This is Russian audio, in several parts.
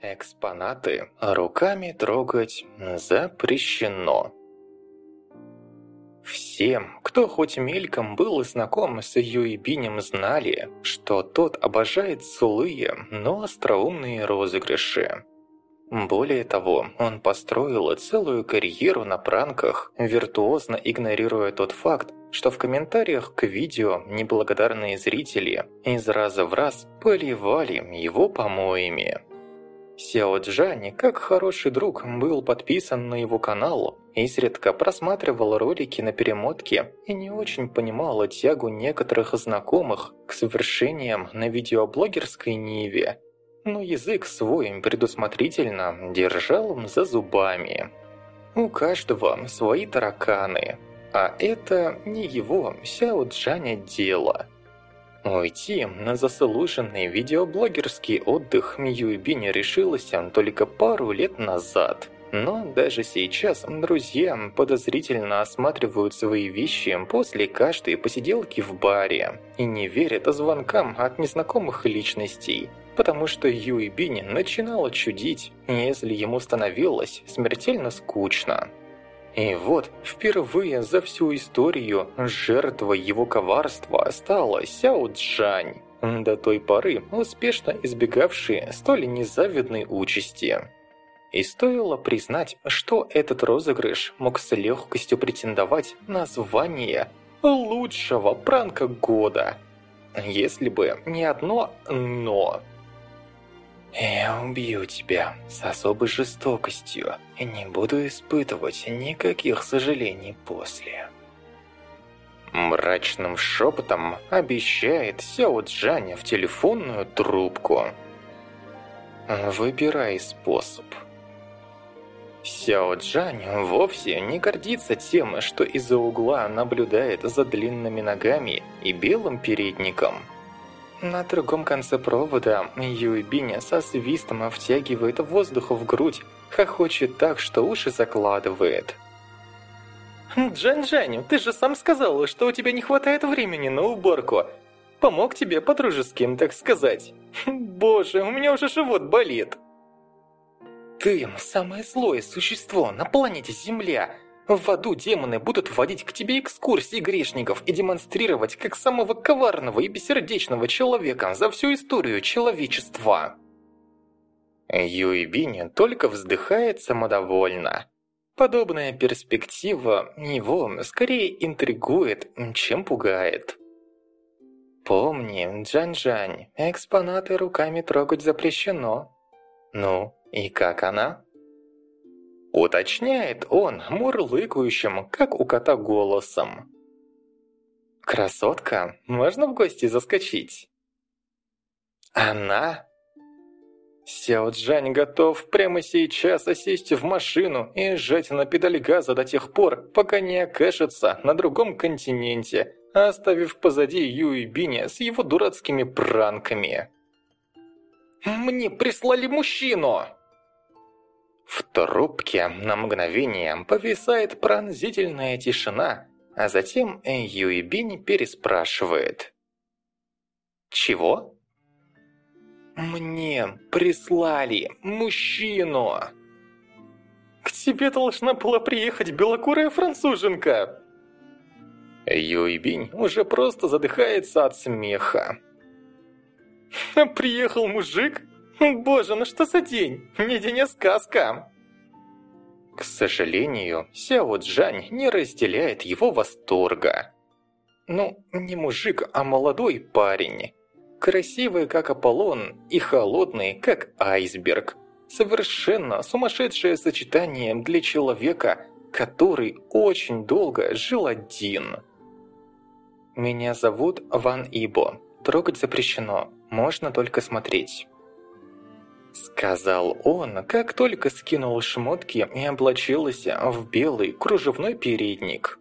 Экспонаты руками трогать запрещено. Всем, кто хоть мельком был знаком с Юйбинем, знали, что тот обожает злые, но остроумные розыгрыши. Более того, он построил целую карьеру на пранках, виртуозно игнорируя тот факт, что в комментариях к видео неблагодарные зрители из раза в раз поливали его помоями. Сяо Джань, как хороший друг, был подписан на его канал, изредка просматривал ролики на перемотке и не очень понимал тягу некоторых знакомых к совершениям на видеоблогерской ниве, но язык свой предусмотрительно держал за зубами. У каждого свои тараканы, а это не его Сяо Джаня дело – Уйти на заслуженный видеоблогерский отдых Мьюйбиня решилась только пару лет назад. Но даже сейчас друзья подозрительно осматривают свои вещи после каждой посиделки в баре и не верят звонкам от незнакомых личностей, потому что Юйбинь начинала чудить, если ему становилось смертельно скучно. И вот, впервые за всю историю жертвой его коварства стала Сяо Джань, до той поры успешно избегавший столь незавидной участи. И стоило признать, что этот розыгрыш мог с легкостью претендовать на звание лучшего пранка года. Если бы не одно «но». Я убью тебя с особой жестокостью и не буду испытывать никаких сожалений после. Мрачным шепотом обещает Сяо Джаня в телефонную трубку. Выбирай способ. Сяо Джань вовсе не гордится тем, что из-за угла наблюдает за длинными ногами и белым передником – на другом конце провода Юйбиня со свистом втягивает воздух в грудь, хохочет так, что уши закладывает. «Джань-Джань, ты же сам сказал, что у тебя не хватает времени на уборку. Помог тебе по-дружески, так сказать. Боже, у меня уже живот болит». «Ты самое злое существо на планете Земля!» В аду демоны будут вводить к тебе экскурсии грешников и демонстрировать как самого коварного и бессердечного человека за всю историю человечества. Юйбинь только вздыхает самодовольно. Подобная перспектива его скорее интригует, чем пугает. Помни, Джань-Джань, экспонаты руками трогать запрещено. Ну, и как она? Уточняет он мурлыкающим, как у кота голосом. «Красотка, можно в гости заскочить?» «Она?» Сяо готов прямо сейчас сесть в машину и сжать на педаль газа до тех пор, пока не окажется на другом континенте, оставив позади Юй Биня с его дурацкими пранками. «Мне прислали мужчину!» В трубке на мгновение повисает пронзительная тишина, а затем Юйбинь переспрашивает. «Чего?» «Мне прислали мужчину!» «К тебе должна была приехать белокурая француженка!» Юйбинь уже просто задыхается от смеха. «Приехал мужик? Боже, ну что за день? Не день, а сказка. К сожалению, Сяо Джань не разделяет его восторга. Ну, не мужик, а молодой парень. Красивый, как Аполлон, и холодный, как айсберг. Совершенно сумасшедшее сочетание для человека, который очень долго жил один. Меня зовут Ван Ибо. Трогать запрещено, можно только смотреть. Сказал он, как только скинул шмотки и облачился в белый кружевной передник.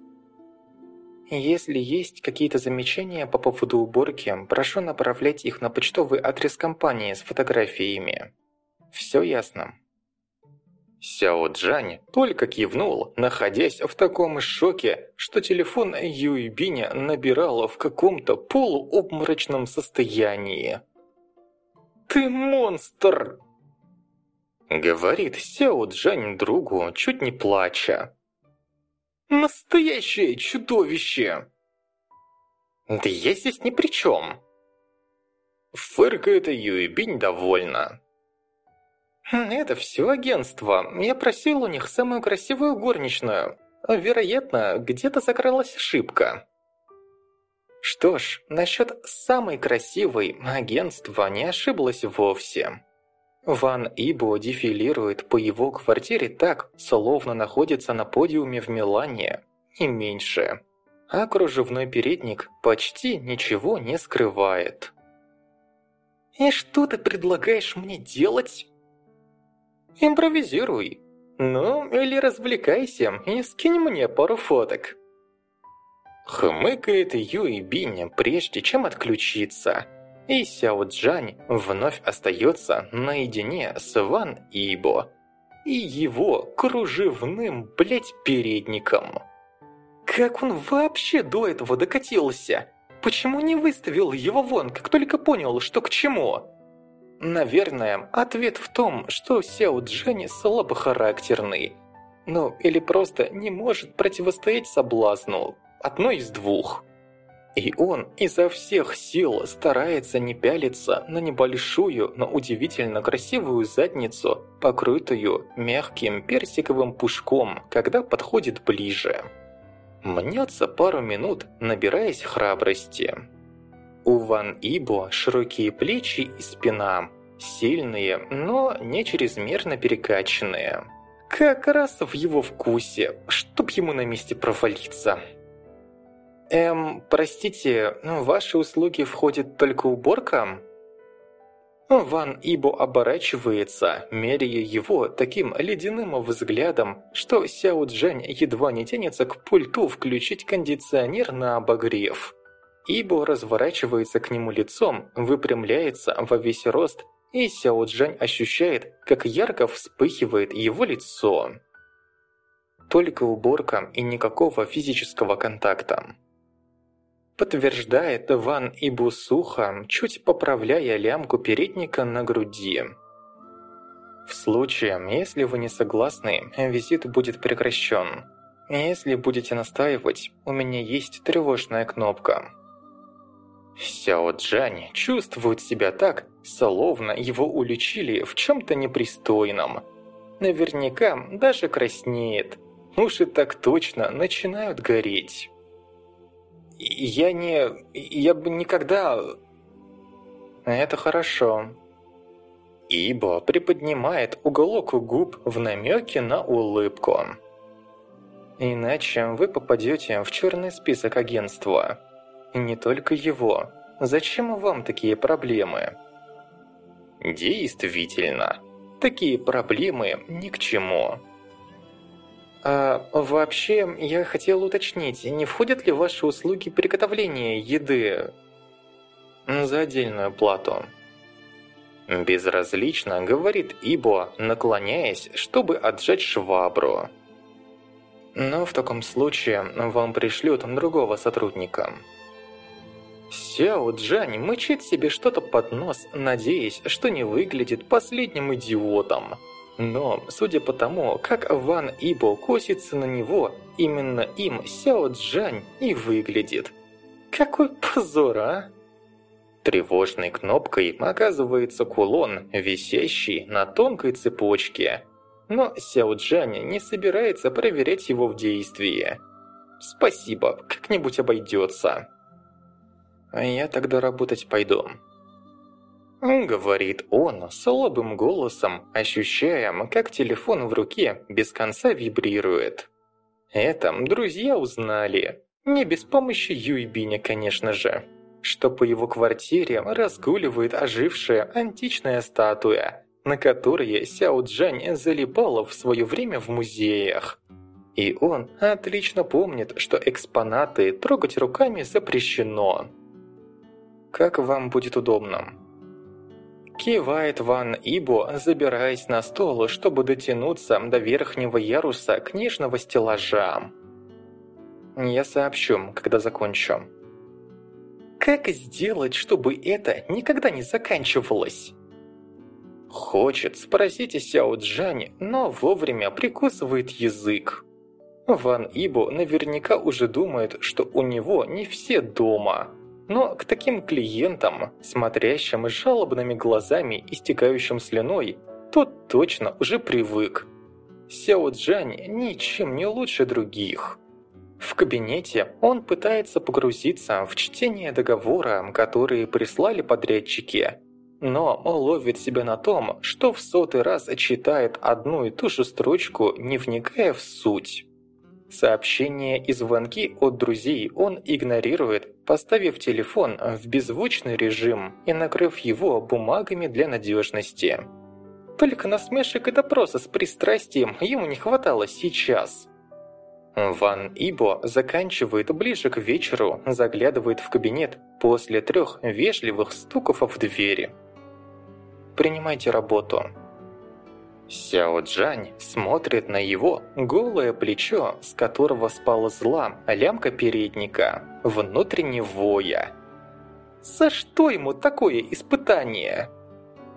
Если есть какие-то замечания по поводу уборки, прошу направлять их на почтовый адрес компании с фотографиями. Все ясно. Сяо Джань только кивнул, находясь в таком шоке, что телефон Юйбиня набирал в каком-то полуобморочном состоянии. «Ты монстр!» Говорит Сяо Джань другу, чуть не плача. Настоящее чудовище! Да я здесь ни при чем. Фыркает Юйбинь довольно. Хм, это все агентство. Я просил у них самую красивую горничную. Вероятно, где-то закрылась ошибка. Что ж, насчет самой красивой агентство не ошиблось вовсе. Ван Ибо дефилирует по его квартире так, словно находится на подиуме в Милане, и меньше. А кружевной передник почти ничего не скрывает. «И что ты предлагаешь мне делать?» «Импровизируй. Ну, или развлекайся и скинь мне пару фоток». Хмыкает Юй Бинь, прежде чем отключиться. И Сяо Джань вновь остается наедине с Ван Ибо и его кружевным, блять, передником. Как он вообще до этого докатился? Почему не выставил его вон, как только понял, что к чему? Наверное, ответ в том, что Сяо Джань слабохарактерный. Ну, или просто не может противостоять соблазну. Одно из двух. И он изо всех сил старается не пялиться на небольшую, но удивительно красивую задницу, покрытую мягким персиковым пушком, когда подходит ближе. Мнется пару минут, набираясь храбрости. У Ван Ибо широкие плечи и спина, сильные, но не чрезмерно перекачанные. Как раз в его вкусе, чтоб ему на месте провалиться. Эм, простите, в ваши услуги входит только уборка? Ван Ибо оборачивается, меряя его таким ледяным взглядом, что Сяо Джань едва не тянется к пульту включить кондиционер на обогрев. Ибо разворачивается к нему лицом, выпрямляется во весь рост, и Сяо Джань ощущает, как ярко вспыхивает его лицо. Только уборка и никакого физического контакта. Подтверждает Ван Ибу сухо, чуть поправляя лямку передника на груди. В случае, если вы не согласны, визит будет прекращен. Если будете настаивать, у меня есть тревожная кнопка. Сяо Джань чувствует себя так, словно его уличили в чем-то непристойном. Наверняка даже краснеет. Уши так точно начинают гореть. Я не... Я бы никогда... Это хорошо. Ибо приподнимает уголок губ в намеке на улыбку. Иначе вы попадете в черный список агентства. Не только его. Зачем вам такие проблемы? Действительно, такие проблемы ни к чему. А, вообще, я хотел уточнить, не входят ли ваши услуги приготовления еды за отдельную плату? Безразлично, говорит Ибо, наклоняясь, чтобы отжать швабру. Но в таком случае вам пришлют другого сотрудника. Сяо Джань мычит себе что-то под нос, надеясь, что не выглядит последним идиотом. Но, судя по тому, как Ван Ибо косится на него, именно им Сяо Джань и выглядит. Какой позор, а? Тревожной кнопкой оказывается кулон, висящий на тонкой цепочке. Но Сяо Джань не собирается проверять его в действии. Спасибо, как-нибудь обойдется. А я тогда работать пойду. Говорит он слабым голосом, ощущая, как телефон в руке без конца вибрирует. Это друзья узнали. Не без помощи Юйбиня, конечно же. Что по его квартире разгуливает ожившая античная статуя, на которой Сяо Джань залипала в свое время в музеях. И он отлично помнит, что экспонаты трогать руками запрещено. Как вам будет удобно? Кивает Ван Ибо, забираясь на стол, чтобы дотянуться до верхнего яруса книжного стеллажа. Я сообщу, когда закончу. Как сделать, чтобы это никогда не заканчивалось? Хочет спросить Сяо Джань, но вовремя прикусывает язык. Ван Ибо наверняка уже думает, что у него не все дома. Но к таким клиентам, смотрящим жалобными глазами и стекающим слюной, тот точно уже привык. Сяо Джань ничем не лучше других. В кабинете он пытается погрузиться в чтение договора, которые прислали подрядчики, но ловит себя на том, что в сотый раз читает одну и ту же строчку, не вникая в суть. Сообщения и звонки от друзей он игнорирует, поставив телефон в беззвучный режим и накрыв его бумагами для надежности. Только насмешек и допроса с пристрастием ему не хватало сейчас. Ван Ибо заканчивает ближе к вечеру, заглядывает в кабинет после трех вежливых стуков в двери. «Принимайте работу», Сяо Джань смотрит на его голое плечо, с которого спала зла лямка передника, внутренне воя. За что ему такое испытание?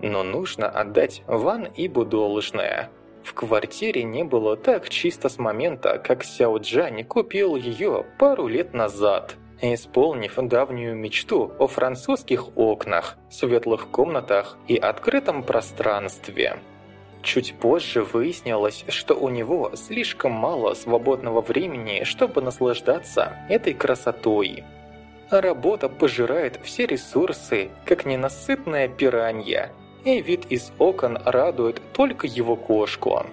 Но нужно отдать Ван Ибу должное. В квартире не было так чисто с момента, как Сяо Джань купил ее пару лет назад, исполнив давнюю мечту о французских окнах, светлых комнатах и открытом пространстве. Чуть позже выяснилось, что у него слишком мало свободного времени, чтобы наслаждаться этой красотой. Работа пожирает все ресурсы, как ненасытная пиранья, и вид из окон радует только его кошку.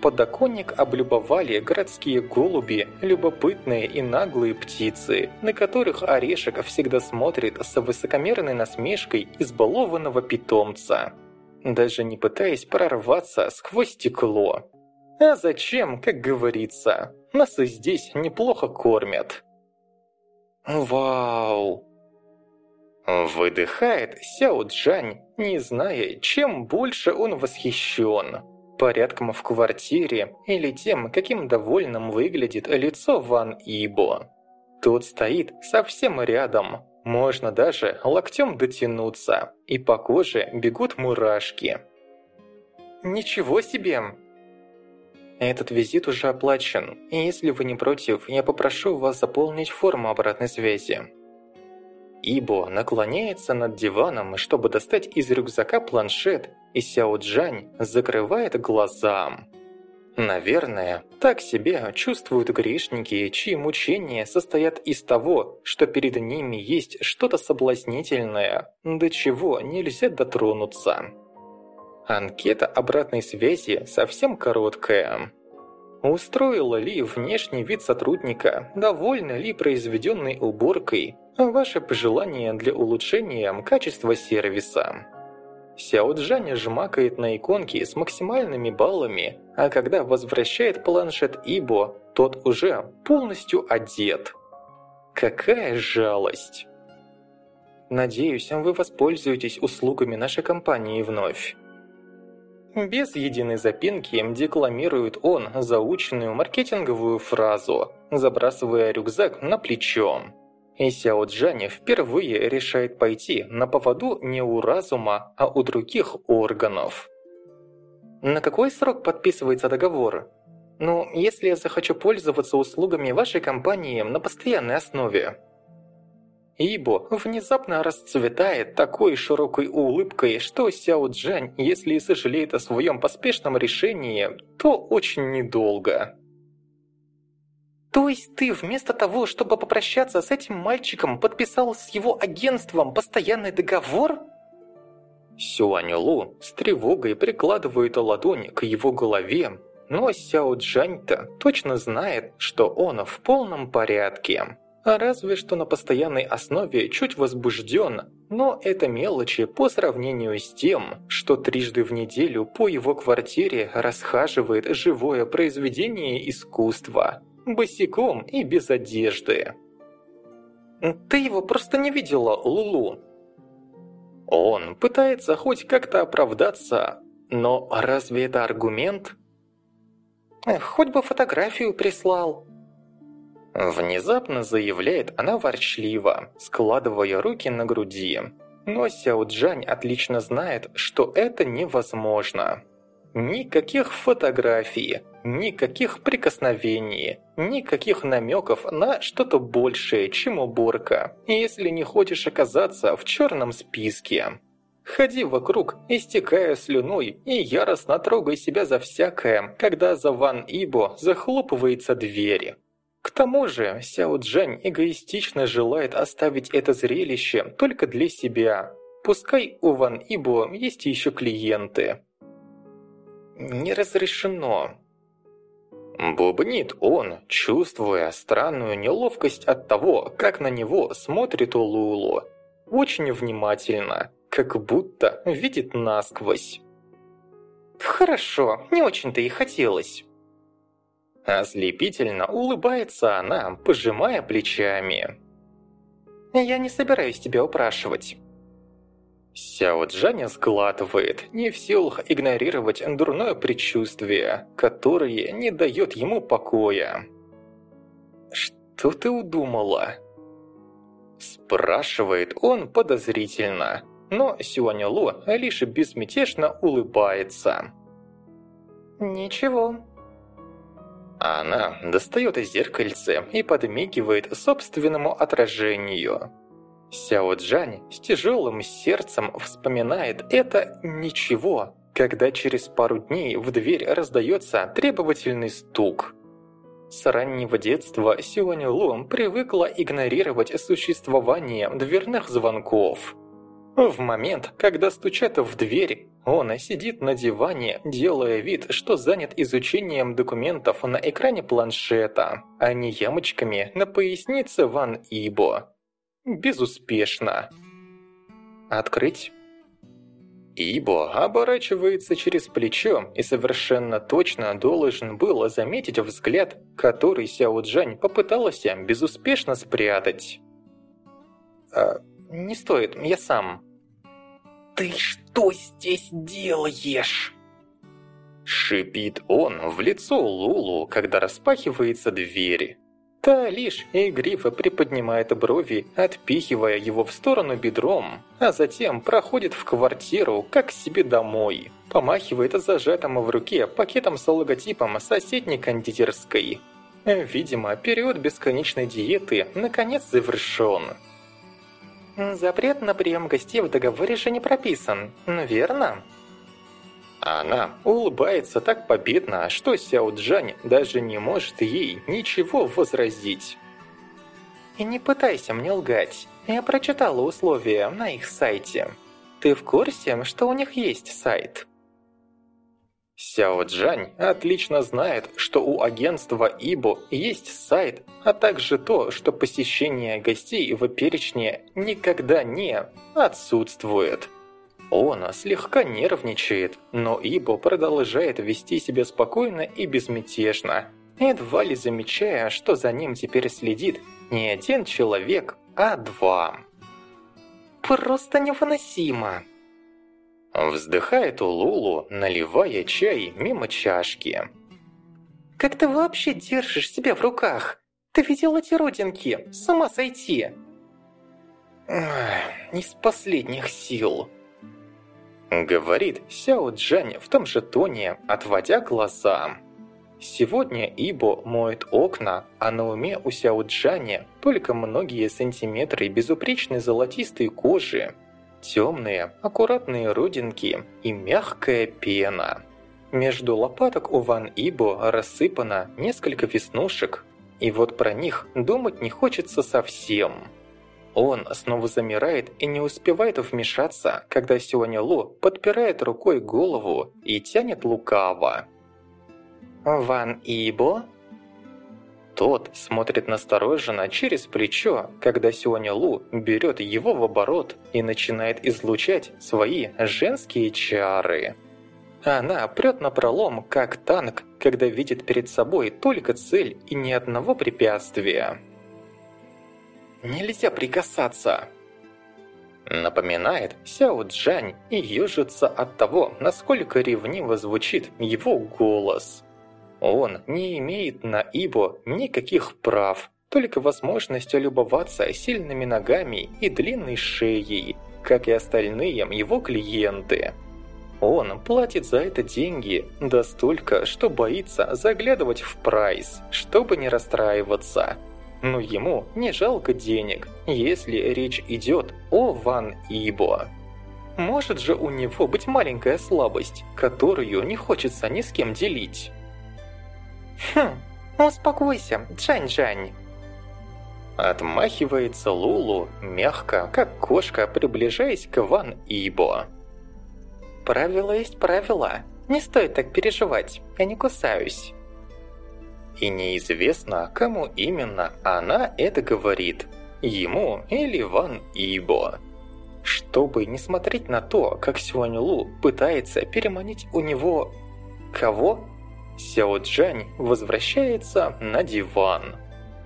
Подоконник облюбовали городские голуби, любопытные и наглые птицы, на которых орешек всегда смотрит с высокомерной насмешкой избалованного питомца даже не пытаясь прорваться сквозь стекло. А зачем, как говорится, нас и здесь неплохо кормят. Вау! Выдыхает Сяо Джань, не зная, чем больше он восхищен. Порядком в квартире или тем, каким довольным выглядит лицо Ван Ибо. Тот стоит совсем рядом, можно даже локтем дотянуться, и по коже бегут мурашки. Ничего себе! Этот визит уже оплачен, и если вы не против, я попрошу вас заполнить форму обратной связи. Ибо наклоняется над диваном, чтобы достать из рюкзака планшет, и Сяо Джань закрывает глаза. Наверное, так себя чувствуют грешники, чьи мучения состоят из того, что перед ними есть что-то соблазнительное, до чего нельзя дотронуться. Анкета обратной связи совсем короткая. Устроила ли внешний вид сотрудника, довольна ли произведенной уборкой, ваши пожелания для улучшения качества сервиса. Сяо Джань жмакает на иконки с максимальными баллами, а когда возвращает планшет Ибо, тот уже полностью одет. Какая жалость! Надеюсь, вы воспользуетесь услугами нашей компании вновь. Без единой запинки декламирует он заученную маркетинговую фразу, забрасывая рюкзак на плечо. И Сяо Джань впервые решает пойти на поводу не у разума, а у других органов. На какой срок подписывается договор? Ну, если я захочу пользоваться услугами вашей компании на постоянной основе. Ибо внезапно расцветает такой широкой улыбкой, что Сяо Джань, если и сожалеет о своем поспешном решении, то очень недолго. То есть ты вместо того, чтобы попрощаться с этим мальчиком, подписал с его агентством постоянный договор? Сюань Лу с тревогой прикладывает ладонь к его голове, но Сяо Джань-то точно знает, что он в полном порядке. А разве что на постоянной основе чуть возбужден, но это мелочи по сравнению с тем, что трижды в неделю по его квартире расхаживает живое произведение искусства, босиком и без одежды. «Ты его просто не видела, Лулу!» Он пытается хоть как-то оправдаться, но разве это аргумент? «Хоть бы фотографию прислал!» Внезапно заявляет она ворчливо, складывая руки на груди. но Сяо Джань отлично знает, что это невозможно. Никаких фотографий, никаких прикосновений, никаких намеков на что-то большее, чем уборка, если не хочешь оказаться в черном списке. Ходи вокруг, истекая слюной, и яростно трогай себя за всякое, когда за Ван Ибо захлопывается дверь. К тому же, Сяо Джань эгоистично желает оставить это зрелище только для себя. Пускай у Ван Ибо есть еще клиенты. Не разрешено. Бубнит он, чувствуя странную неловкость от того, как на него смотрит Лулу. Очень внимательно, как будто видит насквозь. «Хорошо, не очень-то и хотелось». Ослепительно улыбается она, пожимая плечами. «Я не собираюсь тебя упрашивать». Сяо Джаня сглатывает, не в силах игнорировать дурное предчувствие, которое не дает ему покоя. «Что ты удумала?» Спрашивает он подозрительно, но Сюань Лу лишь безмятежно улыбается. «Ничего». Она достает зеркальце и подмигивает собственному отражению. Сяо Джань с тяжелым сердцем вспоминает это «ничего», когда через пару дней в дверь раздается требовательный стук. С раннего детства Сюань Лу привыкла игнорировать существование дверных звонков. В момент, когда стучат в дверь, он сидит на диване, делая вид, что занят изучением документов на экране планшета, а не ямочками на пояснице Ван Ибо. Безуспешно. Открыть. Ибо оборачивается через плечо и совершенно точно должен был заметить взгляд, который Сяо Джань попыталась безуспешно спрятать. «А, «Не стоит, я сам». «Ты что здесь делаешь?» Шипит он в лицо Лулу, когда распахивается дверь. Та лишь игриво приподнимает брови, отпихивая его в сторону бедром, а затем проходит в квартиру, как себе домой. Помахивает зажатым в руке пакетом с логотипом соседней кондитерской. Видимо, период бесконечной диеты наконец завершен. Запрет на прием гостей в договоре же не прописан, верно? Она улыбается так победно, что Сяо Джань даже не может ей ничего возразить. И не пытайся мне лгать. Я прочитала условия на их сайте. Ты в курсе, что у них есть сайт? Сяо Джань отлично знает, что у агентства Ибо есть сайт, а также то, что посещение гостей в перечне никогда не отсутствует. Он слегка нервничает, но Ибо продолжает вести себя спокойно и безмятежно, едва ли замечая, что за ним теперь следит не один человек, а два. «Просто невыносимо!» Вздыхает Улулу, наливая чай мимо чашки. «Как ты вообще держишь себя в руках? Ты видел эти родинки? Сама сойти!» «Из последних сил!» Говорит Сяо Джань в том же тоне, отводя глаза. Сегодня Ибо моет окна, а на уме у Сяо Джаня только многие сантиметры безупречной золотистой кожи, темные, аккуратные родинки и мягкая пена. Между лопаток у Ван Ибо рассыпано несколько веснушек, и вот про них думать не хочется совсем. Он снова замирает и не успевает вмешаться, когда Сюаня Лу подпирает рукой голову и тянет лукаво. «Ван Ибо?» Тот смотрит настороженно через плечо, когда Сюаня Лу берет его в оборот и начинает излучать свои женские чары. Она прет на пролом, как танк, когда видит перед собой только цель и ни одного препятствия. Нельзя прикасаться!» Напоминает Сяо Джань и ежится от того, насколько ревниво звучит его голос. Он не имеет на Ибо никаких прав, только возможность любоваться сильными ногами и длинной шеей, как и остальные его клиенты. Он платит за это деньги, да столько, что боится заглядывать в прайс, чтобы не расстраиваться. Но ему не жалко денег, если речь идет о Ван Ибо. Может же у него быть маленькая слабость, которую не хочется ни с кем делить. «Хм, успокойся, Джань-Джань!» Отмахивается Лулу, мягко, как кошка, приближаясь к Ван Ибо. Правило есть правило. Не стоит так переживать, я не кусаюсь. И неизвестно, кому именно она это говорит. Ему или Ван Ибо. Чтобы не смотреть на то, как Сюань Лу пытается переманить у него... Кого? Сяо Джань возвращается на диван.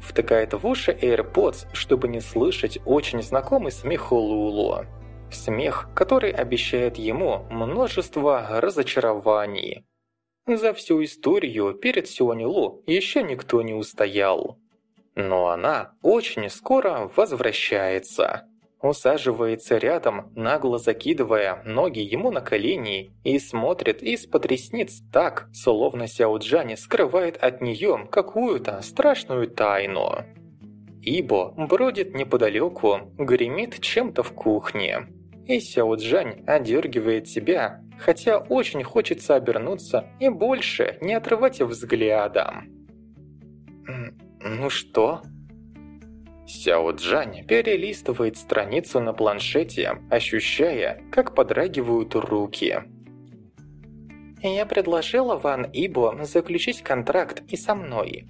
Втыкает в уши AirPods, чтобы не слышать очень знакомый смех Лулу. Смех, который обещает ему множество разочарований. За всю историю перед Сюанилу еще никто не устоял. Но она очень скоро возвращается. Усаживается рядом, нагло закидывая ноги ему на колени и смотрит из-под ресниц так, словно Сяоджани скрывает от нее какую-то страшную тайну. Ибо бродит неподалеку, гремит чем-то в кухне. И Сяо Джань одергивает себя, хотя очень хочется обернуться и больше не отрывать взгляда. «Ну что?» Сяо Джань перелистывает страницу на планшете, ощущая, как подрагивают руки. «Я предложила Ван Ибо заключить контракт и со мной.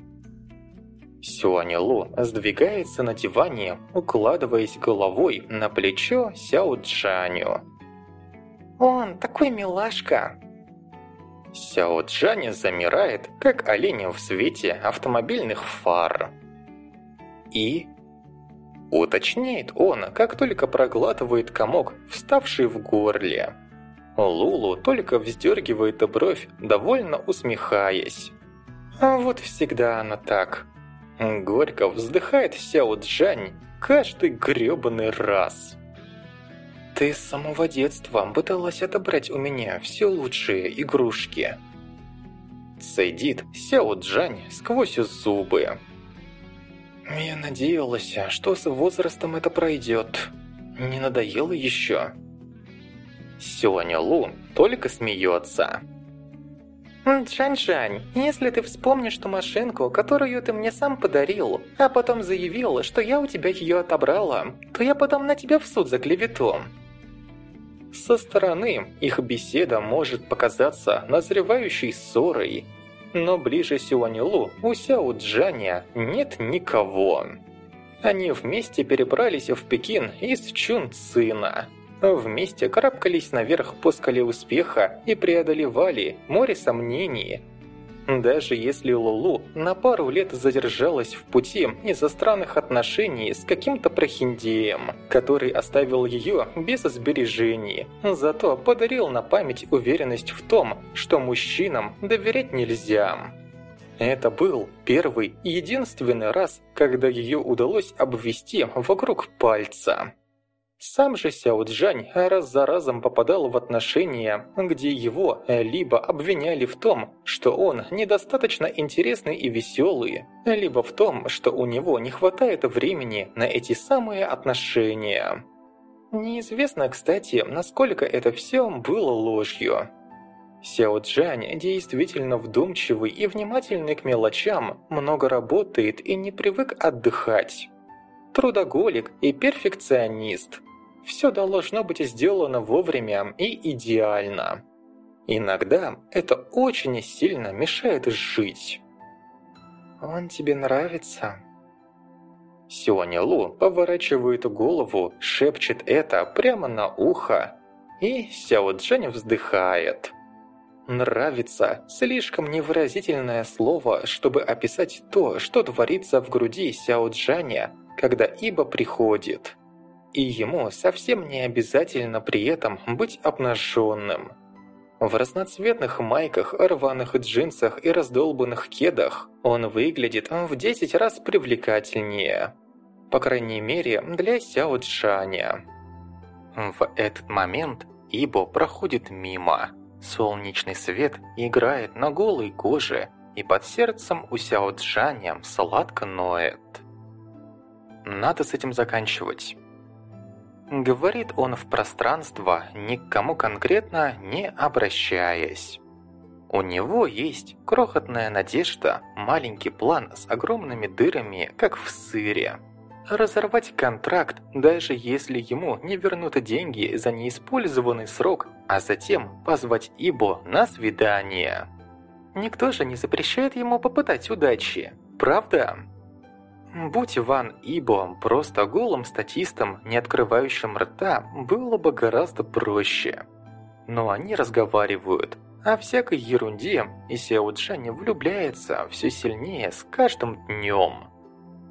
Сюанилу сдвигается на диване, укладываясь головой на плечо Сяо Джаню. «Он такой милашка!» Сяо Джань замирает, как олень в свете автомобильных фар. И... Уточняет он, как только проглатывает комок, вставший в горле. Лулу только вздергивает бровь, довольно усмехаясь. А вот всегда она так. Горько вздыхает Сяо Джань каждый грёбаный раз. Ты с самого детства пыталась отобрать у меня все лучшие игрушки. Цедит Сяо Джань сквозь зубы. Я надеялась, что с возрастом это пройдет. Не надоело еще? Сюаня Лу только смеется. «Джань-Джань, если ты вспомнишь ту машинку, которую ты мне сам подарил, а потом заявил, что я у тебя ее отобрала, то я потом на тебя в суд за клевету». Со стороны их беседа может показаться назревающей ссорой, но ближе Сюанилу у Сяо Джаня нет никого. Они вместе перебрались в Пекин из Чун Цина. Вместе карабкались наверх по скале успеха и преодолевали море сомнений. Даже если Лулу на пару лет задержалась в пути из-за странных отношений с каким-то прохиндеем, который оставил ее без сбережений, зато подарил на память уверенность в том, что мужчинам доверять нельзя. Это был первый и единственный раз, когда ее удалось обвести вокруг пальца. Сам же Сяо Джань раз за разом попадал в отношения, где его либо обвиняли в том, что он недостаточно интересный и веселый, либо в том, что у него не хватает времени на эти самые отношения. Неизвестно, кстати, насколько это все было ложью. Сяо Джань действительно вдумчивый и внимательный к мелочам, много работает и не привык отдыхать. Трудоголик и перфекционист – все должно быть сделано вовремя и идеально. Иногда это очень сильно мешает жить. «Он тебе нравится?» Сюаня Лу поворачивает голову, шепчет это прямо на ухо, и Сяо Джань вздыхает. «Нравится» – слишком невыразительное слово, чтобы описать то, что творится в груди Сяо Джаня, когда Иба приходит и ему совсем не обязательно при этом быть обнаженным. В разноцветных майках, рваных джинсах и раздолбанных кедах он выглядит в 10 раз привлекательнее. По крайней мере, для Сяо Джаня. В этот момент Ибо проходит мимо. Солнечный свет играет на голой коже, и под сердцем у Сяо Джаня сладко ноет. Надо с этим заканчивать. Говорит он в пространство, ни к кому конкретно не обращаясь. У него есть крохотная надежда, маленький план с огромными дырами, как в сыре. Разорвать контракт, даже если ему не вернут деньги за неиспользованный срок, а затем позвать Ибо на свидание. Никто же не запрещает ему попытать удачи, правда? Будь Ван Ибо просто голым статистом, не открывающим рта, было бы гораздо проще. Но они разговаривают о всякой ерунде, и Сяо Джань влюбляется все сильнее с каждым днем.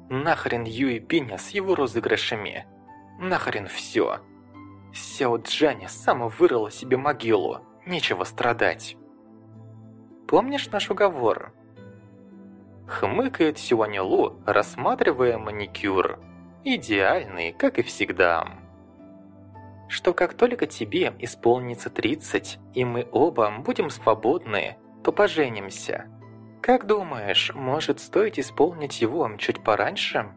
Нахрен Юи Биня с его розыгрышами. Нахрен все. Сяо Джаня сама вырыла себе могилу. Нечего страдать. Помнишь наш уговор? Хмыкает Сюань Лу, рассматривая маникюр. Идеальный, как и всегда. Что как только тебе исполнится 30, и мы оба будем свободны, то поженимся. Как думаешь, может стоит исполнить его чуть пораньше?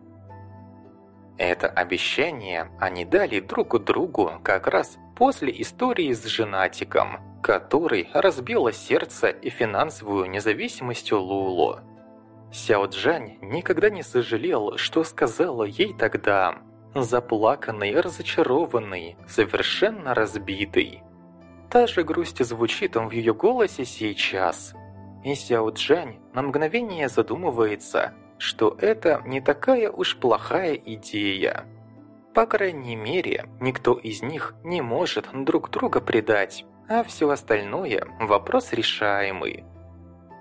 Это обещание они дали друг другу как раз после истории с женатиком, который разбило сердце и финансовую независимость Лулу. Сяо Джань никогда не сожалел, что сказала ей тогда. Заплаканный, разочарованный, совершенно разбитый. Та же грусть звучит в ее голосе сейчас – и Сяо Джань на мгновение задумывается, что это не такая уж плохая идея. По крайней мере, никто из них не может друг друга предать, а все остальное – вопрос решаемый.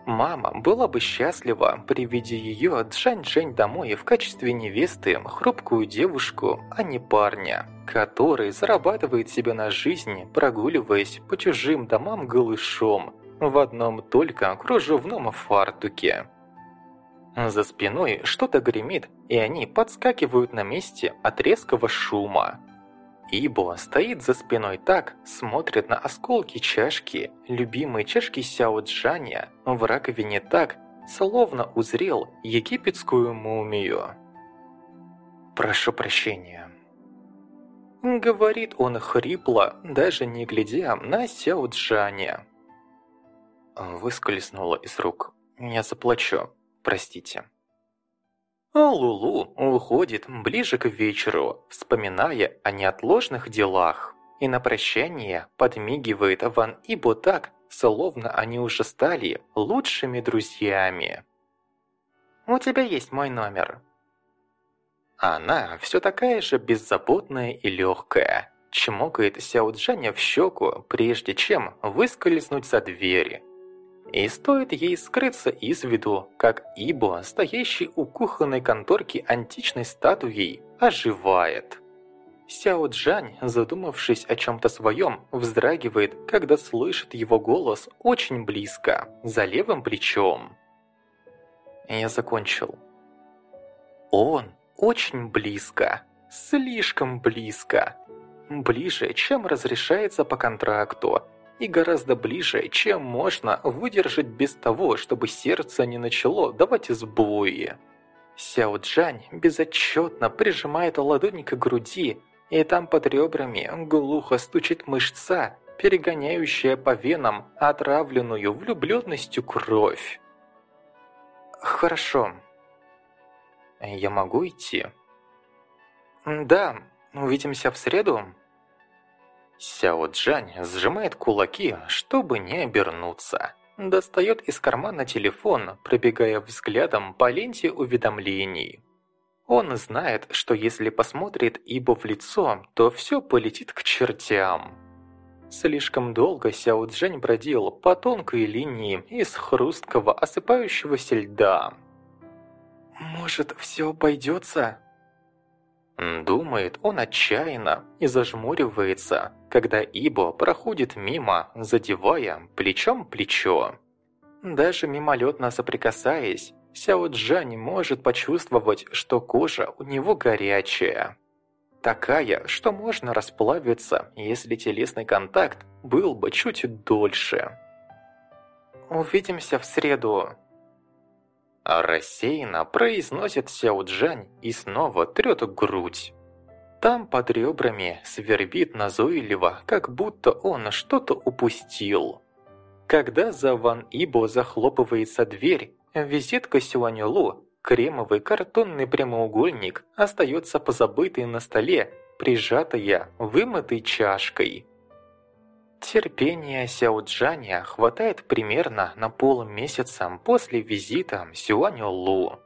Мама была бы счастлива при виде ее Джань-Джань домой в качестве невесты хрупкую девушку, а не парня, который зарабатывает себе на жизнь, прогуливаясь по чужим домам голышом, в одном только кружевном фартуке. За спиной что-то гремит, и они подскакивают на месте от резкого шума. Ибо стоит за спиной так, смотрит на осколки чашки, любимой чашки Сяо Джаня, в раковине так, словно узрел египетскую мумию. «Прошу прощения». Говорит он хрипло, даже не глядя на Сяо Джаня выскользнула из рук. Я заплачу. Простите. А Лулу уходит ближе к вечеру, вспоминая о неотложных делах. И на прощание подмигивает Ван Ибо так, словно они уже стали лучшими друзьями. «У тебя есть мой номер». Она все такая же беззаботная и легкая. Чмокает Сяо Джаня в щеку, прежде чем выскользнуть за дверь. И стоит ей скрыться из виду, как Ибо, стоящий у кухонной конторки античной статуей, оживает. Сяо Джань, задумавшись о чем-то своем, вздрагивает, когда слышит его голос очень близко, за левым плечом. Я закончил. Он очень близко, слишком близко. Ближе, чем разрешается по контракту, и гораздо ближе, чем можно выдержать без того, чтобы сердце не начало давать сбои. Сяо Джань безотчетно прижимает ладонь к груди, и там под ребрами глухо стучит мышца, перегоняющая по венам отравленную влюбленностью кровь. «Хорошо. Я могу идти?» «Да, увидимся в среду?» Сяо Джань сжимает кулаки, чтобы не обернуться. Достает из кармана телефон, пробегая взглядом по ленте уведомлений. Он знает, что если посмотрит Ибо в лицо, то все полетит к чертям. Слишком долго Сяо Джань бродил по тонкой линии из хрусткого осыпающегося льда. «Может, все обойдется?» Думает он отчаянно и зажмуривается, когда Ибо проходит мимо, задевая плечом плечо. Даже мимолетно соприкасаясь, Сяо Джань может почувствовать, что кожа у него горячая. такая, что можно расплавиться, если телесный контакт был бы чуть дольше. «Увидимся в среду», Рассеянно произносит Сяо Джань и снова трет грудь. Там под ребрами свербит назойливо, как будто он что-то упустил. Когда за Ван Ибо захлопывается дверь, визитка Сюаньлу, кремовый картонный прямоугольник, остается позабытый на столе, прижатая вымытой чашкой. Терпения Сяо Джаня хватает примерно на полмесяца после визита Сюаню Лу.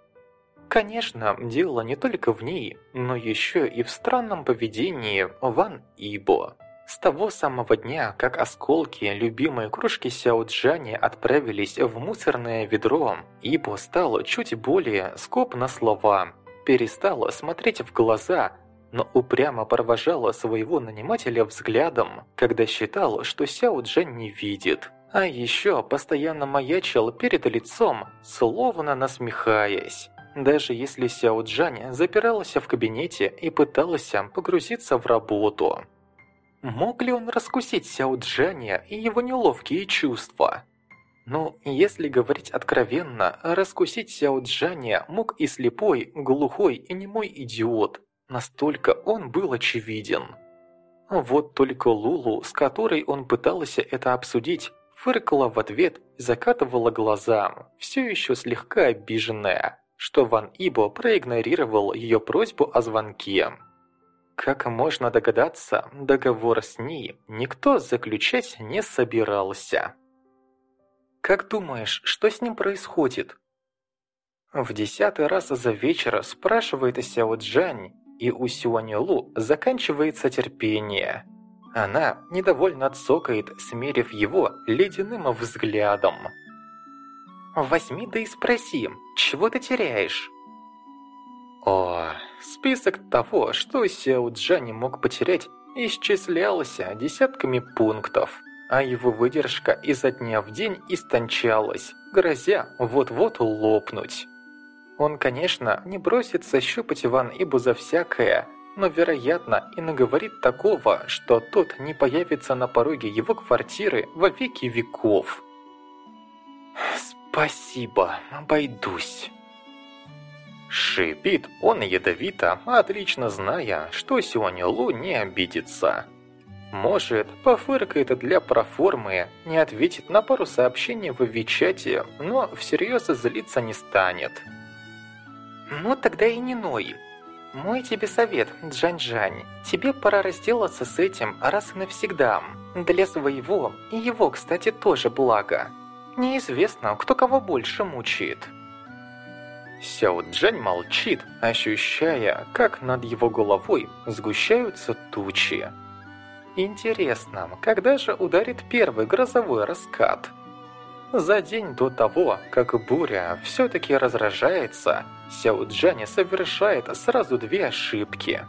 Конечно, дело не только в ней, но еще и в странном поведении Ван Ибо. С того самого дня, как осколки любимой кружки Сяо Джани отправились в мусорное ведро, Ибо стал чуть более скоп на слова, перестал смотреть в глаза, но упрямо провожала своего нанимателя взглядом, когда считал, что Сяо Джань не видит. А еще постоянно маячил перед лицом, словно насмехаясь даже если Сяо Джань запиралась в кабинете и пыталась погрузиться в работу. Мог ли он раскусить Сяо Джаня и его неловкие чувства? Ну, если говорить откровенно, раскусить Сяо Джаня мог и слепой, глухой и немой идиот. Настолько он был очевиден. Вот только Лулу, с которой он пытался это обсудить, фыркала в ответ и закатывала глаза, все еще слегка обиженная что Ван Ибо проигнорировал ее просьбу о звонке. Как можно догадаться, договор с ней никто заключать не собирался. «Как думаешь, что с ним происходит?» В десятый раз за вечер спрашивает Сяо Джань, и у Сюань Лу заканчивается терпение. Она недовольно цокает, смерив его ледяным взглядом. Возьми да и спроси, чего ты теряешь?» О, список того, что Сяо Джани мог потерять, исчислялся десятками пунктов, а его выдержка изо дня в день истончалась, грозя вот-вот лопнуть. Он, конечно, не бросится щупать Иван Ибу за всякое, но, вероятно, и наговорит такого, что тот не появится на пороге его квартиры во веки веков. «Спасибо, обойдусь». Шипит он ядовито, отлично зная, что Сюань Лу не обидится. Может, пофыркает для проформы, не ответит на пару сообщений в Вичате, но всерьез злиться не станет. «Ну тогда и не ной. Мой тебе совет, Джань-Джань. Тебе пора разделаться с этим раз и навсегда. Для своего и его, кстати, тоже благо. Неизвестно, кто кого больше мучает. Сяо Джань молчит, ощущая, как над его головой сгущаются тучи. Интересно, когда же ударит первый грозовой раскат? За день до того, как буря все-таки разражается, Сяо Джань совершает сразу две ошибки.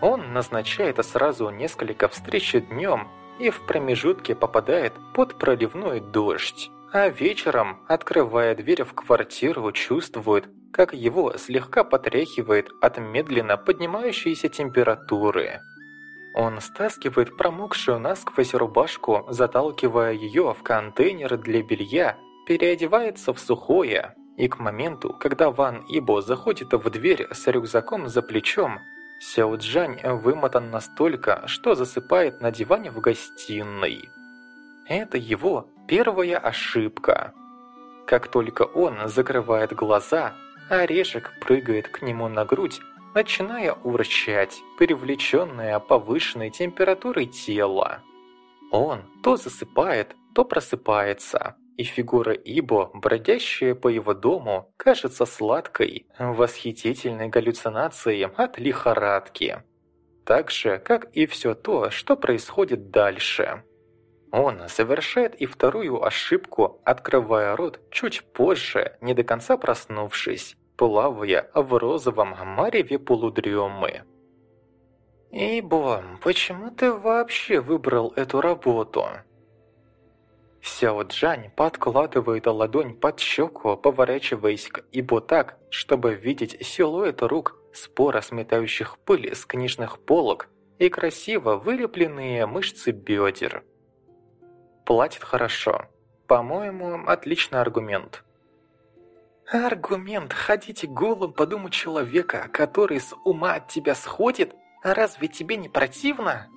Он назначает сразу несколько встреч днем и в промежутке попадает под проливной дождь а вечером, открывая дверь в квартиру, чувствует, как его слегка потряхивает от медленно поднимающейся температуры. Он стаскивает промокшую насквозь рубашку, заталкивая ее в контейнер для белья, переодевается в сухое, и к моменту, когда Ван Ибо заходит в дверь с рюкзаком за плечом, Сяо Джань вымотан настолько, что засыпает на диване в гостиной. Это его первая ошибка. Как только он закрывает глаза, орешек прыгает к нему на грудь, начиная урчать, привлеченная повышенной температурой тела. Он то засыпает, то просыпается, и фигура Ибо, бродящая по его дому, кажется сладкой, восхитительной галлюцинацией от лихорадки. Так же, как и все то, что происходит дальше. Он совершает и вторую ошибку, открывая рот чуть позже, не до конца проснувшись, плавая в розовом мареве полудремы. «Ибо, почему ты вообще выбрал эту работу?» Сяо Джань подкладывает ладонь под щеку, поворачиваясь к Ибо так, чтобы видеть силуэт рук, спора сметающих пыль с книжных полок и красиво вылепленные мышцы бедер. Платит хорошо. По-моему, отличный аргумент. Аргумент ходить голым по дому человека, который с ума от тебя сходит? Разве тебе не противно?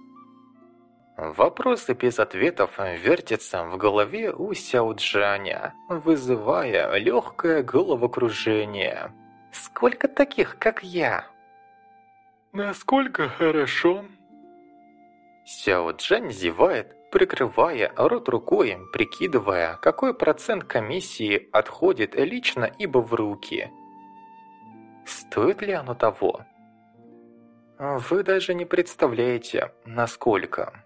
Вопросы без ответов вертятся в голове у Сяо Джаня, вызывая легкое головокружение. «Сколько таких, как я?» «Насколько хорошо?» Сяо Джань зевает, прикрывая рот рукой, прикидывая, какой процент комиссии отходит лично ибо в руки. Стоит ли оно того? Вы даже не представляете, насколько.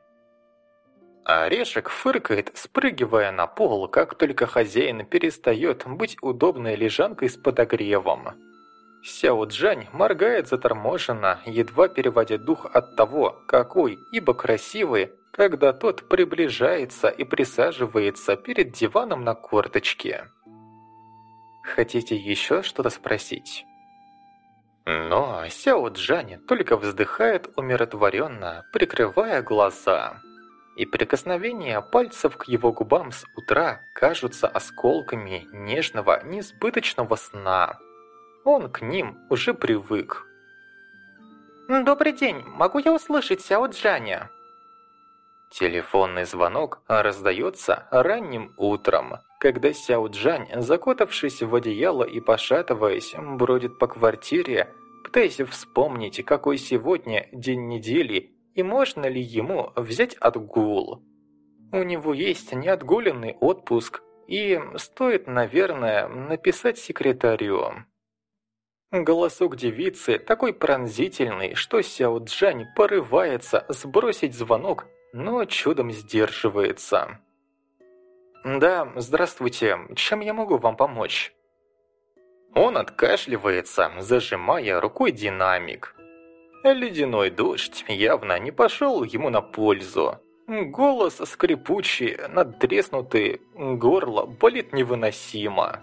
Орешек фыркает, спрыгивая на пол, как только хозяин перестает быть удобной лежанкой с подогревом. Сяо Джань моргает заторможенно, едва переводя дух от того, какой, ибо красивый, когда тот приближается и присаживается перед диваном на корточке. Хотите еще что-то спросить? Но Сяо Джань только вздыхает умиротворенно, прикрывая глаза и прикосновения пальцев к его губам с утра кажутся осколками нежного, несбыточного сна. Он к ним уже привык. «Добрый день, могу я услышать Сяо Джаня?» Телефонный звонок раздается ранним утром, когда Сяо Джань, закутавшись в одеяло и пошатываясь, бродит по квартире, пытаясь вспомнить, какой сегодня день недели и можно ли ему взять отгул. У него есть неотгуленный отпуск, и стоит, наверное, написать секретарю. Голосок девицы такой пронзительный, что Сяо Джань порывается сбросить звонок, но чудом сдерживается. «Да, здравствуйте, чем я могу вам помочь?» Он откашливается, зажимая рукой динамик. Ледяной дождь явно не пошел ему на пользу. Голос скрипучий, надтреснутый, горло болит невыносимо.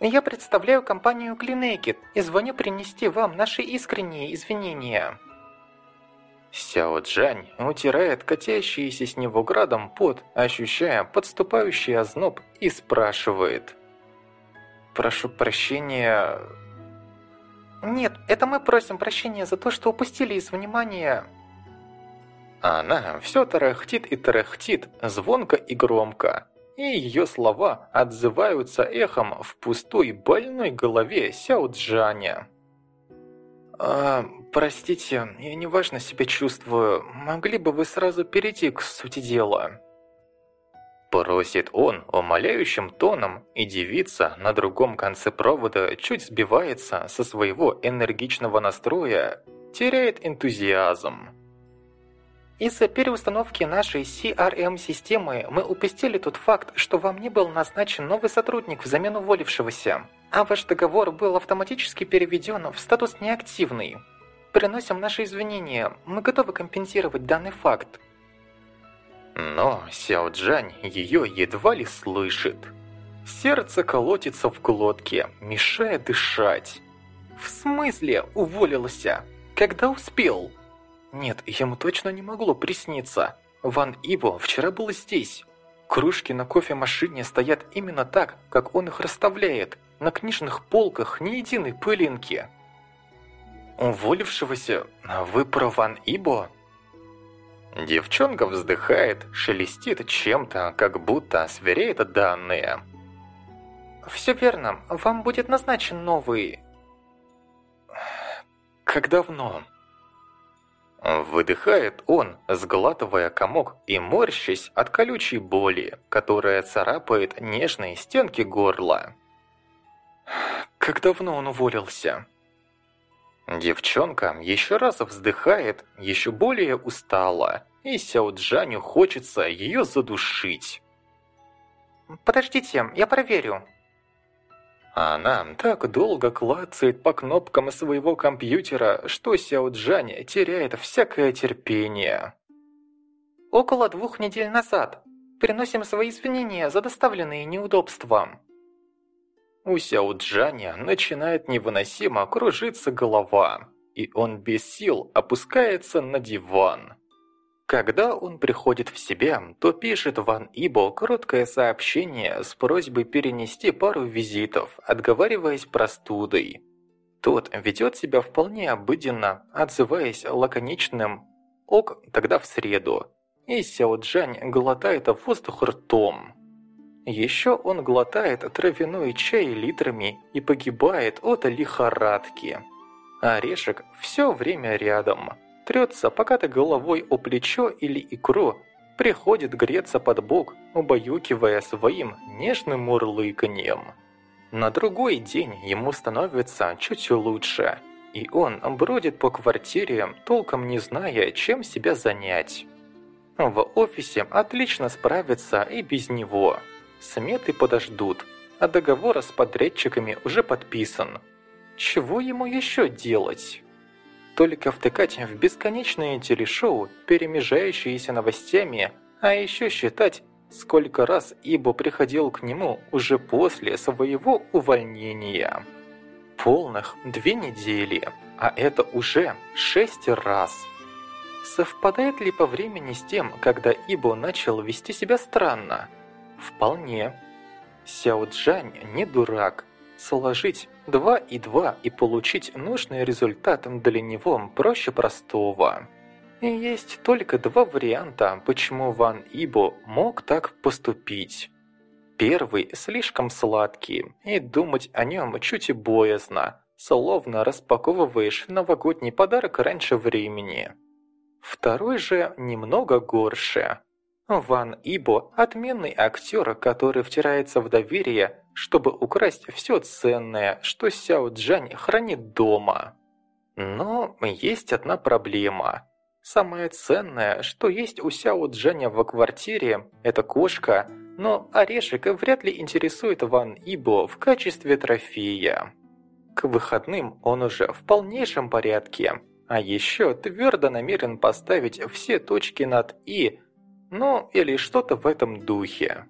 «Я представляю компанию Клинекет и звоню принести вам наши искренние извинения». Сяо Джань утирает катящийся с него градом пот, ощущая подступающий озноб, и спрашивает. «Прошу прощения, нет, это мы просим прощения за то, что упустили из внимания... Она все тарахтит и тарахтит, звонко и громко, и ее слова отзываются эхом в пустой больной голове Сяо Джаня. «А, простите, я неважно себя чувствую. Могли бы вы сразу перейти к сути дела?» Просит он умоляющим тоном, и девица на другом конце провода чуть сбивается со своего энергичного настроя, теряет энтузиазм. Из-за переустановки нашей CRM-системы мы упустили тот факт, что вам не был назначен новый сотрудник взамен уволившегося, а ваш договор был автоматически переведен в статус неактивный. Приносим наши извинения, мы готовы компенсировать данный факт. Но Сяо Джань ее едва ли слышит. Сердце колотится в глотке, мешая дышать. «В смысле уволился? Когда успел?» Нет, ему точно не могло присниться. Ван Ибо вчера был здесь. Кружки на кофемашине стоят именно так, как он их расставляет. На книжных полках ни единой пылинки. Уволившегося? Вы про Ван Ибо? Девчонка вздыхает, шелестит чем-то, как будто сверяет данные. «Все верно. Вам будет назначен новый...» «Как давно?» Выдыхает он, сглатывая комок и морщась от колючей боли, которая царапает нежные стенки горла. «Как давно он уволился?» Девчонка еще раз вздыхает, еще более устала, и Сяо хочется ее задушить. «Подождите, я проверю». Она так долго клацает по кнопкам своего компьютера, что Сяо Джань теряет всякое терпение. «Около двух недель назад. Приносим свои извинения за доставленные неудобства». У Сяо Джаня начинает невыносимо кружиться голова, и он без сил опускается на диван. Когда он приходит в себя, то пишет Ван Ибо короткое сообщение с просьбой перенести пару визитов, отговариваясь простудой. Тот ведет себя вполне обыденно, отзываясь лаконичным «ок, тогда в среду», и Сяо Джань глотает воздух ртом. Еще он глотает травяной чай литрами и погибает от лихорадки. Орешек все время рядом. Трется покато головой о плечо или икру, приходит греться под бок, убаюкивая своим нежным мурлыканьем. На другой день ему становится чуть лучше, и он бродит по квартире, толком не зная, чем себя занять. В офисе отлично справится и без него – Сметы подождут, а договор с подрядчиками уже подписан. Чего ему еще делать? Только втыкать в бесконечные телешоу, перемежающиеся новостями, а еще считать, сколько раз Ибо приходил к нему уже после своего увольнения. Полных две недели, а это уже шесть раз. Совпадает ли по времени с тем, когда Ибо начал вести себя странно? Вполне. Сяо Джань не дурак. Сложить 2 и 2 и получить нужный результат для него проще простого. И есть только два варианта, почему Ван Ибо мог так поступить. Первый слишком сладкий, и думать о нем чуть боязно, словно распаковываешь новогодний подарок раньше времени. Второй же немного горше. Ван Ибо – отменный актер, который втирается в доверие, чтобы украсть все ценное, что Сяо Джань хранит дома. Но есть одна проблема. Самое ценное, что есть у Сяо Джаня в квартире – это кошка, но орешек вряд ли интересует Ван Ибо в качестве трофея. К выходным он уже в полнейшем порядке, а еще твердо намерен поставить все точки над «и» ну или что-то в этом духе.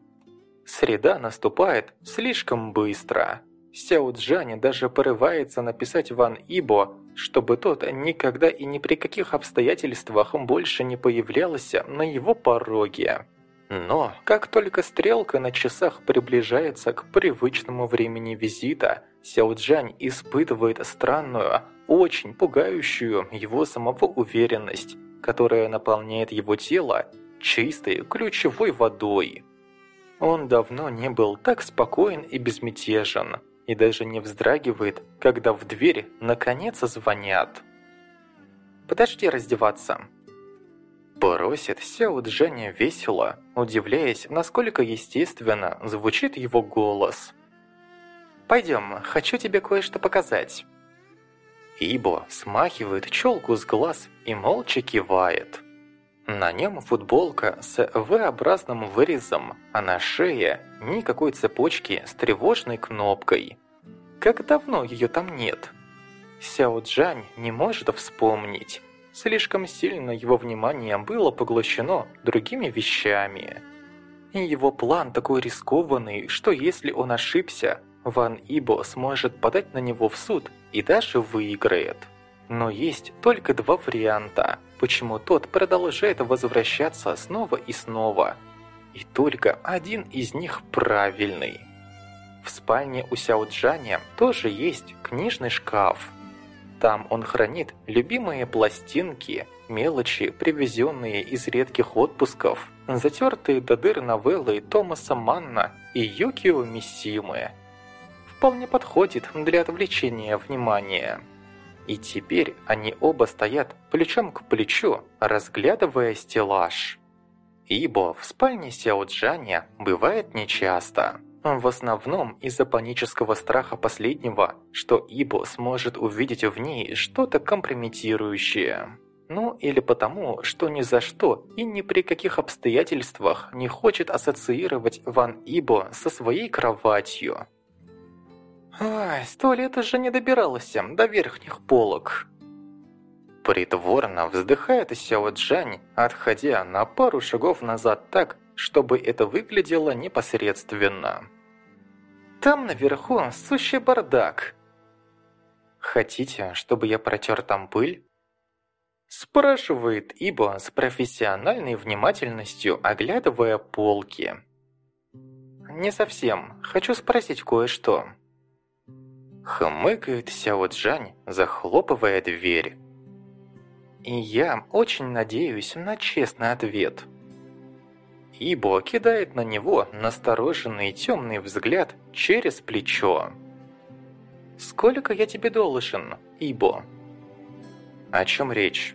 Среда наступает слишком быстро. Сяо Джани даже порывается написать Ван Ибо, чтобы тот никогда и ни при каких обстоятельствах больше не появлялся на его пороге. Но как только стрелка на часах приближается к привычному времени визита, Сяо Джань испытывает странную, очень пугающую его самого уверенность, которая наполняет его тело чистой ключевой водой. Он давно не был так спокоен и безмятежен, и даже не вздрагивает, когда в дверь наконец звонят. «Подожди раздеваться», Просит Сяо Джаня весело, удивляясь, насколько естественно звучит его голос. «Пойдем, хочу тебе кое-что показать». Ибо смахивает челку с глаз и молча кивает. На нем футболка с V-образным вырезом, а на шее никакой цепочки с тревожной кнопкой. Как давно ее там нет? Сяо Джань не может вспомнить. Слишком сильно его внимание было поглощено другими вещами. И его план такой рискованный, что если он ошибся, Ван Ибо сможет подать на него в суд и даже выиграет. Но есть только два варианта – почему тот продолжает возвращаться снова и снова. И только один из них правильный. В спальне у Сяо Джаня тоже есть книжный шкаф. Там он хранит любимые пластинки, мелочи, привезенные из редких отпусков, затертые до дыр новеллы Томаса Манна и Юкио Мисимы. Вполне подходит для отвлечения внимания. И теперь они оба стоят плечом к плечу, разглядывая стеллаж. Ибо в спальне Сяо Джаня бывает нечасто. В основном из-за панического страха последнего, что Ибо сможет увидеть в ней что-то компрометирующее. Ну или потому, что ни за что и ни при каких обстоятельствах не хочет ассоциировать Ван Ибо со своей кроватью. Ай, сто лет уже не добиралась до верхних полок. Притворно вздыхает Сяо Джань, отходя на пару шагов назад так, чтобы это выглядело непосредственно. Там наверху сущий бардак. Хотите, чтобы я протер там пыль? Спрашивает Ибо с профессиональной внимательностью, оглядывая полки. Не совсем. Хочу спросить кое-что. Хмыкает Сяо Джань, захлопывая дверь. И я очень надеюсь на честный ответ. Ибо кидает на него настороженный темный взгляд через плечо. «Сколько я тебе должен, Ибо?» «О чем речь?»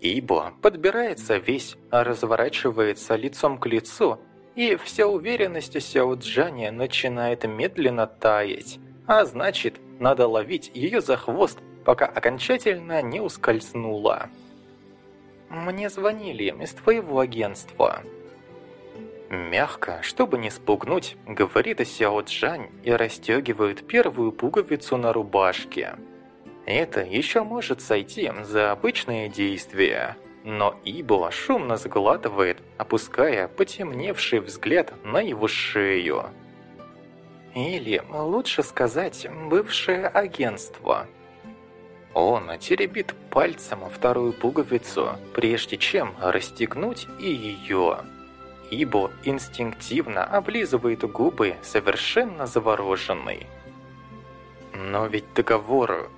Ибо подбирается весь, разворачивается лицом к лицу, и вся уверенность Сяо Джаня начинает медленно таять, а значит, надо ловить ее за хвост, пока окончательно не ускользнула. «Мне звонили из твоего агентства». Мягко, чтобы не спугнуть, говорит Сяо Джань и расстегивает первую пуговицу на рубашке. Это еще может сойти за обычные действия, но Ибо шумно сглатывает, опуская потемневший взгляд на его шею. Или, лучше сказать, бывшее агентство. Он теребит пальцем вторую пуговицу, прежде чем расстегнуть и ее. Ибо инстинктивно облизывает губы, совершенно завороженный. Но ведь договор...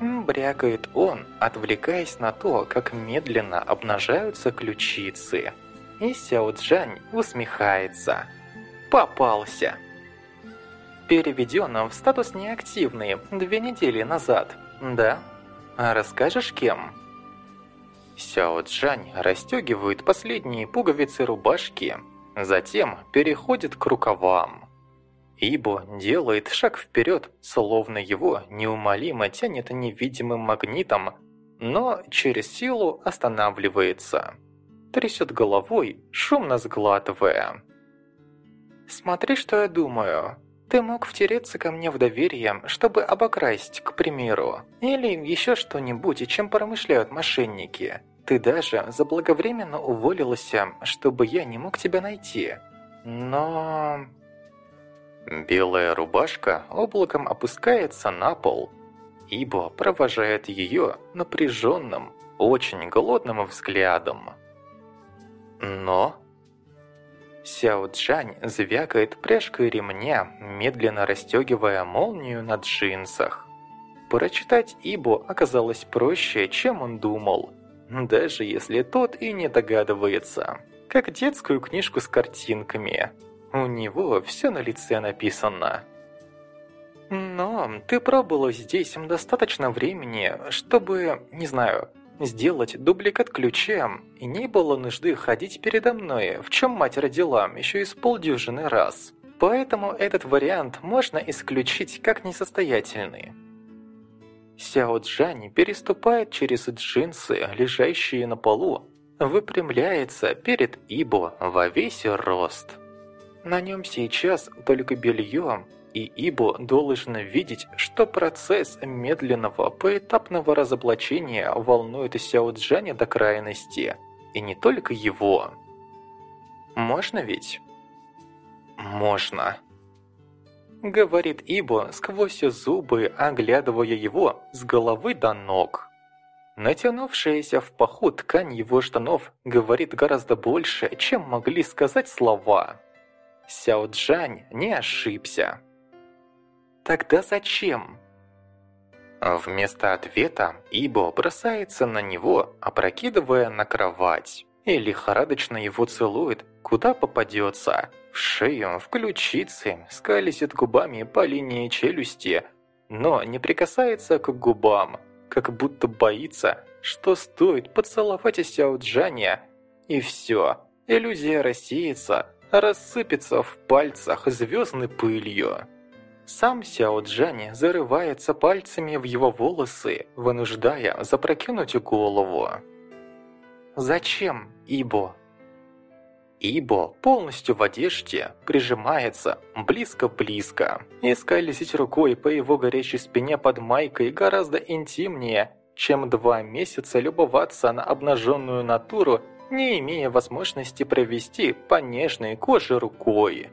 Брякает он, отвлекаясь на то, как медленно обнажаются ключицы. И Сяо Джань усмехается. Попался. Переведен в статус неактивный две недели назад. Да? А расскажешь кем? Сяо Джань расстегивает последние пуговицы рубашки, затем переходит к рукавам. Ибо делает шаг вперед, словно его неумолимо тянет невидимым магнитом, но через силу останавливается. Трясет головой, шумно сглатывая. «Смотри, что я думаю. Ты мог втереться ко мне в доверие, чтобы обокрасть, к примеру, или еще что-нибудь, чем промышляют мошенники. Ты даже заблаговременно уволился, чтобы я не мог тебя найти. Но... Белая рубашка облаком опускается на пол. Ибо провожает ее напряженным, очень голодным взглядом. Но... Сяо Джань звякает пряжкой ремня, медленно расстегивая молнию на джинсах. Прочитать Ибо оказалось проще, чем он думал, даже если тот и не догадывается. Как детскую книжку с картинками. У него все на лице написано. Но ты пробыла здесь достаточно времени, чтобы, не знаю, сделать дубликат ключа, и не было нужды ходить передо мной, в чем мать родила, еще и с полдюжины раз. Поэтому этот вариант можно исключить как несостоятельный. Сяо Джань переступает через джинсы, лежащие на полу, выпрямляется перед Ибо во весь рост. На нем сейчас только белье, и Ибо должен видеть, что процесс медленного поэтапного разоблачения волнует Сяо Джаня до крайности, и не только его. Можно ведь? Можно. Говорит Ибо сквозь зубы, оглядывая его с головы до ног. Натянувшаяся в паху ткань его штанов говорит гораздо больше, чем могли сказать слова. Сяо Джань не ошибся. Тогда зачем? Вместо ответа Ибо бросается на него, опрокидывая на кровать, и лихорадочно его целует, куда попадется. В шею, в ключицы, скалисит губами по линии челюсти, но не прикасается к губам, как будто боится, что стоит поцеловать Сяо Джаня, и все, иллюзия рассеется, рассыпется в пальцах звездной пылью. Сам Сяо Джани зарывается пальцами в его волосы, вынуждая запрокинуть голову. «Зачем, Ибо?» Ибо полностью в одежде прижимается близко-близко, и скользить рукой по его горячей спине под майкой гораздо интимнее, чем два месяца любоваться на обнаженную натуру, не имея возможности провести по нежной коже рукой.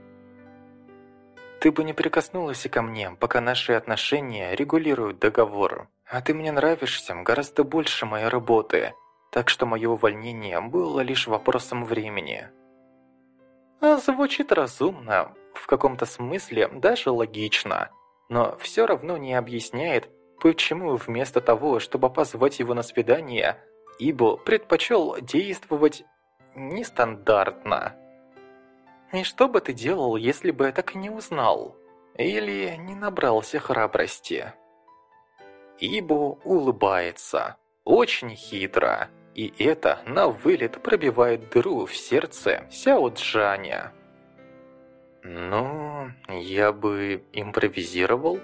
Ты бы не прикоснулась ко мне, пока наши отношения регулируют договор. А ты мне нравишься гораздо больше моей работы, так что мое увольнение было лишь вопросом времени». А звучит разумно, в каком-то смысле даже логично, но все равно не объясняет, почему вместо того, чтобы позвать его на свидание, Ибо предпочел действовать нестандартно. И что бы ты делал, если бы так и не узнал? Или не набрался храбрости? Ибо улыбается. Очень хитро. И это на вылет пробивает дыру в сердце Сяо Джаня. Ну, я бы импровизировал.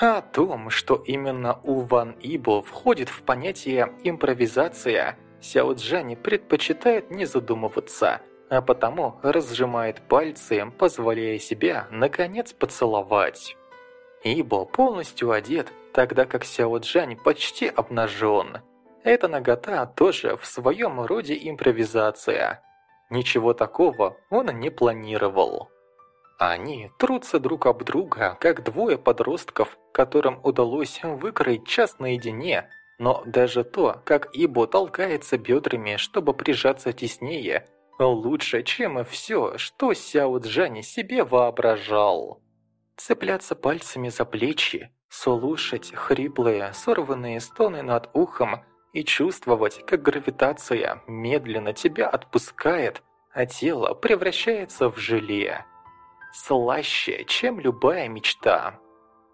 О том, что именно у Ван Ибо входит в понятие «импровизация», Сяо Джани предпочитает не задумываться, а потому разжимает пальцы, позволяя себя, наконец, поцеловать. Ибо полностью одет, тогда как Сяо Джань почти обнажен. Эта нагота тоже в своем роде импровизация. Ничего такого он не планировал. Они трутся друг об друга, как двое подростков, которым удалось выкроить час наедине, но даже то, как Ибо толкается бедрами, чтобы прижаться теснее, лучше, чем все, что Сяо Джани себе воображал. Цепляться пальцами за плечи, слушать хриплые, сорванные стоны над ухом – и чувствовать, как гравитация медленно тебя отпускает, а тело превращается в желе. Слаще, чем любая мечта.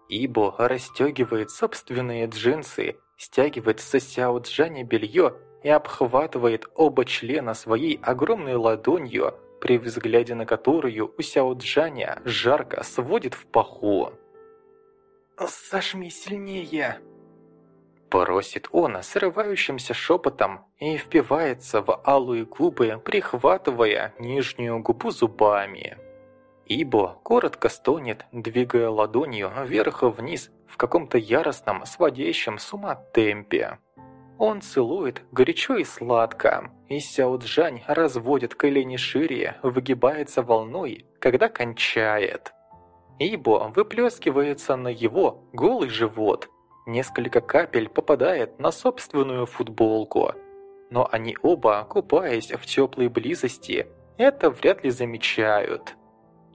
Ибо расстегивает собственные джинсы, стягивает с Сяо Джани белье и обхватывает оба члена своей огромной ладонью, при взгляде на которую у Сяо Джаня жарко сводит в паху. «Сожми сильнее!» Просит он срывающимся шепотом и впивается в алые губы, прихватывая нижнюю губу зубами. Ибо коротко стонет, двигая ладонью вверх-вниз в каком-то яростном, сводящем с ума темпе. Он целует горячо и сладко, и Сяо Джань разводит колени шире, выгибается волной, когда кончает. Ибо выплескивается на его голый живот, Несколько капель попадает на собственную футболку. Но они оба, купаясь в теплой близости, это вряд ли замечают.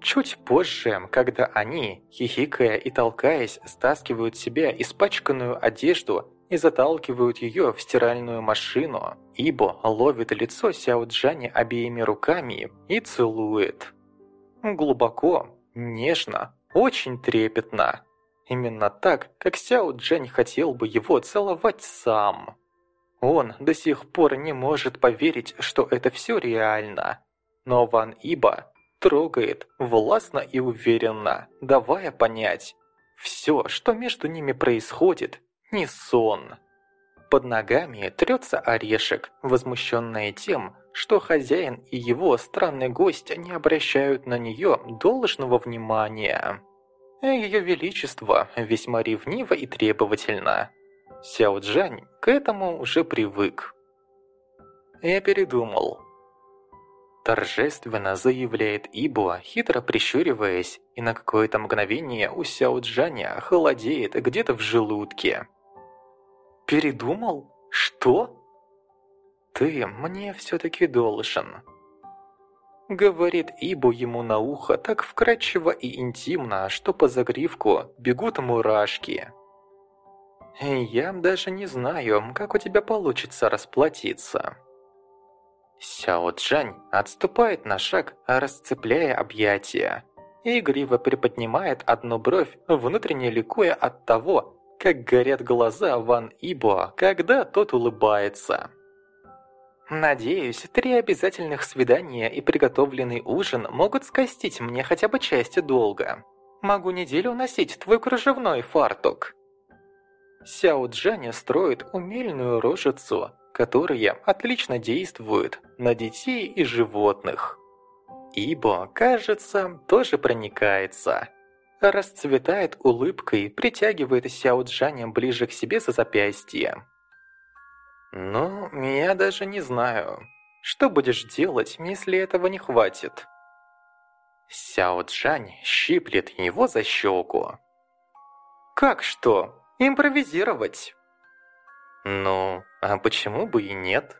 Чуть позже, когда они, хихикая и толкаясь, стаскивают себя испачканную одежду и заталкивают ее в стиральную машину, Ибо ловит лицо Сяо Джани обеими руками и целует. Глубоко, нежно, очень трепетно. Именно так, как Сяо Джень хотел бы его целовать сам. Он до сих пор не может поверить, что это все реально. Но Ван Иба трогает властно и уверенно, давая понять, все, что между ними происходит, не сон. Под ногами трется орешек, возмущенная тем, что хозяин и его странный гость не обращают на нее должного внимания. Ее Величество весьма ревниво и требовательно. Сяо Джань к этому уже привык. Я передумал. Торжественно заявляет Ибуа, хитро прищуриваясь, и на какое-то мгновение у Сяо Джаня холодеет где-то в желудке. «Передумал? Что?» «Ты мне все-таки должен», Говорит Ибу ему на ухо так вкрадчиво и интимно, что по загривку бегут мурашки. «Я даже не знаю, как у тебя получится расплатиться». Сяо Джань отступает на шаг, расцепляя объятия. Игриво приподнимает одну бровь, внутренне ликуя от того, как горят глаза Ван Ибо, когда тот улыбается. Надеюсь, три обязательных свидания и приготовленный ужин могут скостить мне хотя бы часть долга. Могу неделю носить твой кружевной фартук. Сяо Джаня строит умельную рожицу, которая отлично действует на детей и животных. Ибо, кажется, тоже проникается. Расцветает улыбкой, притягивает Сяо Джаня ближе к себе за запястье. «Ну, я даже не знаю. Что будешь делать, если этого не хватит?» Сяо Джань щиплет его за щеку. «Как что? Импровизировать?» «Ну, а почему бы и нет?»